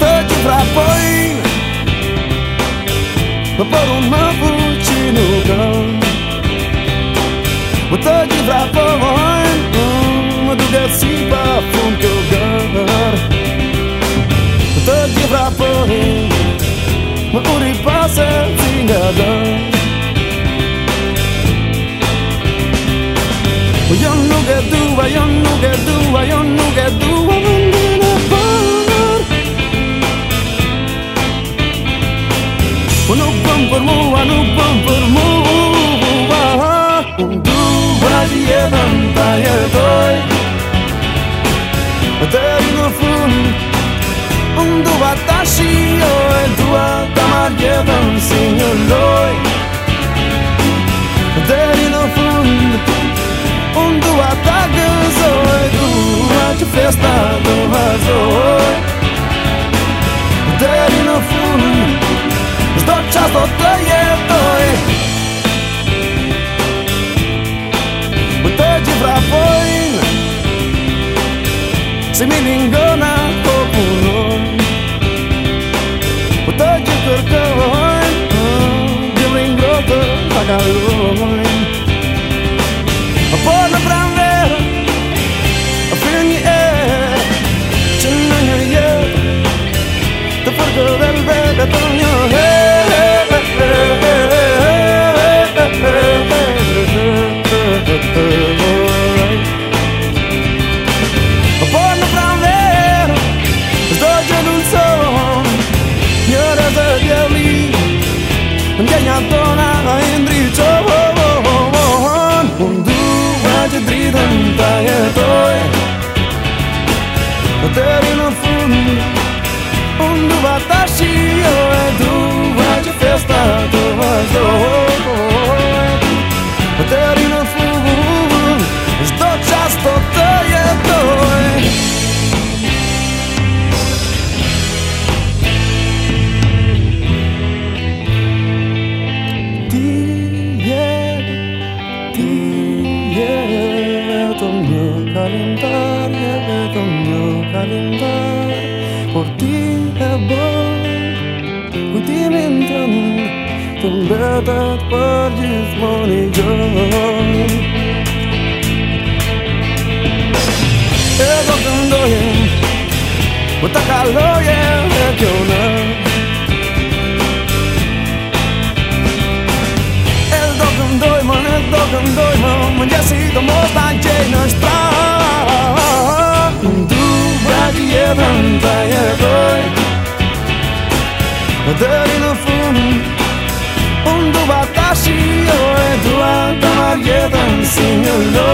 të gjithra pojnë Më për unë Deri në fund Unë dua ta shioj Dua ta marrë jetën si një loj Deri në fund Unë dua ta gëzoj Dua që festa të vazhdoj Deri në fund Zdo qas do të jetoj Si mi lingona てるのふうに今度私をへドゥバジフェスタとはどう Hotel no full Što často to je doj Ti je, ti je to mio kalendar calentar por ti amor. Cu tine întâm Sunt betat par gismoni joi Ego gândoie Bota caloie regionă El do gândoi mă, el do gândoi mă Mă găsi domnul stange sing along.